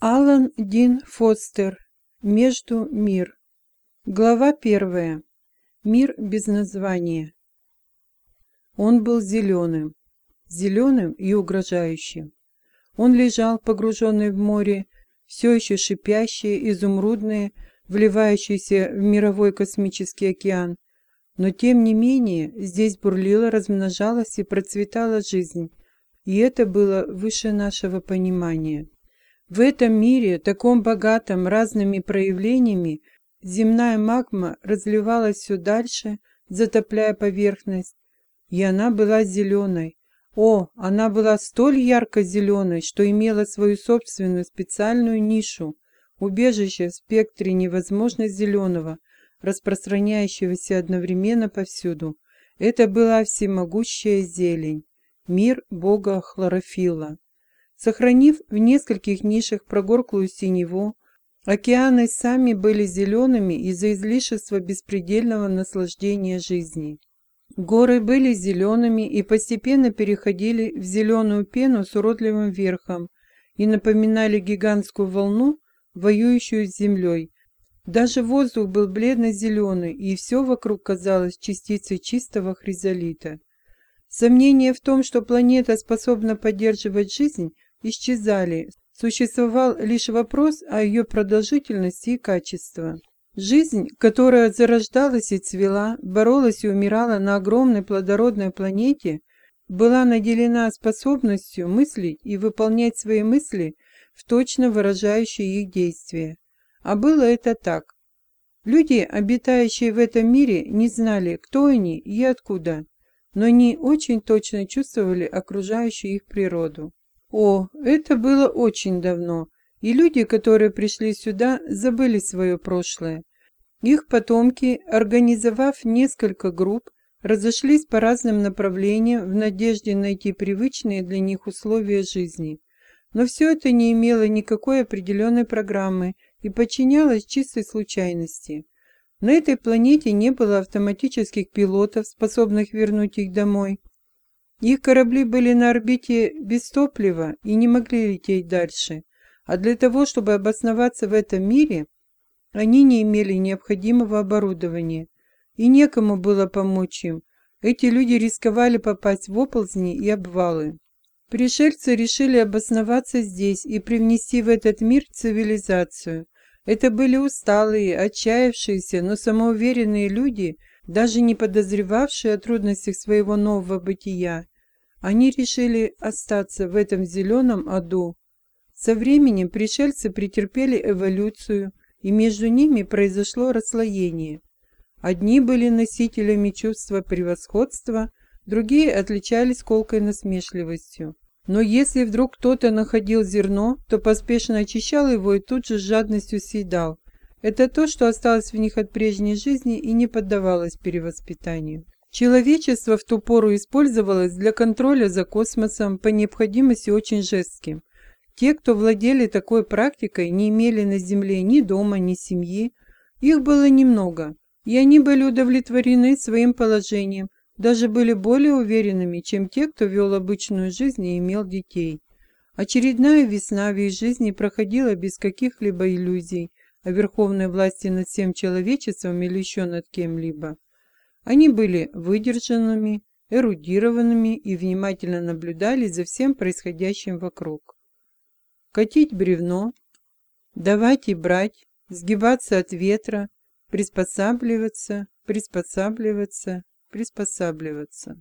Алан Дин Фостер. Между мир. Глава первая. Мир без названия. Он был зеленым. Зеленым и угрожающим. Он лежал, погруженный в море, все еще шипящее, изумрудное, вливающееся в мировой космический океан. Но тем не менее, здесь бурлила, размножалась и процветала жизнь. И это было выше нашего понимания. В этом мире, таком богатом разными проявлениями, земная магма разливалась все дальше, затопляя поверхность, и она была зеленой. О, она была столь ярко-зеленой, что имела свою собственную специальную нишу, убежище в спектре невозможно зеленого, распространяющегося одновременно повсюду. Это была всемогущая зелень, мир бога хлорофилла. Сохранив в нескольких нишах прогорклую синеву, океаны сами были зелеными из-за излишества беспредельного наслаждения жизни. Горы были зелеными и постепенно переходили в зеленую пену с уродливым верхом и напоминали гигантскую волну, воюющую с землей. Даже воздух был бледно-зеленый, и все вокруг казалось частицей чистого хризолита. Сомнение в том, что планета способна поддерживать жизнь, исчезали, существовал лишь вопрос о ее продолжительности и качестве. Жизнь, которая зарождалась и цвела, боролась и умирала на огромной плодородной планете, была наделена способностью мыслить и выполнять свои мысли в точно выражающие их действия. А было это так. Люди, обитающие в этом мире, не знали, кто они и откуда, но они очень точно чувствовали окружающую их природу. О, это было очень давно, и люди, которые пришли сюда, забыли свое прошлое. Их потомки, организовав несколько групп, разошлись по разным направлениям в надежде найти привычные для них условия жизни. Но все это не имело никакой определенной программы и подчинялось чистой случайности. На этой планете не было автоматических пилотов, способных вернуть их домой. Их корабли были на орбите без топлива и не могли лететь дальше, а для того, чтобы обосноваться в этом мире, они не имели необходимого оборудования, и некому было помочь им. Эти люди рисковали попасть в оползни и обвалы. Пришельцы решили обосноваться здесь и привнести в этот мир цивилизацию. Это были усталые, отчаявшиеся, но самоуверенные люди, даже не подозревавшие о трудностях своего нового бытия. Они решили остаться в этом зеленом аду. Со временем пришельцы претерпели эволюцию, и между ними произошло расслоение. Одни были носителями чувства превосходства, другие отличались колкой насмешливостью. Но если вдруг кто-то находил зерно, то поспешно очищал его и тут же с жадностью съедал. Это то, что осталось в них от прежней жизни и не поддавалось перевоспитанию. Человечество в ту пору использовалось для контроля за космосом по необходимости очень жестким. Те, кто владели такой практикой, не имели на Земле ни дома, ни семьи. Их было немного, и они были удовлетворены своим положением, даже были более уверенными, чем те, кто вел обычную жизнь и имел детей. Очередная весна в их жизни проходила без каких-либо иллюзий о верховной власти над всем человечеством или еще над кем-либо. Они были выдержанными, эрудированными и внимательно наблюдали за всем происходящим вокруг. Катить бревно, давать и брать, сгибаться от ветра, приспосабливаться, приспосабливаться, приспосабливаться.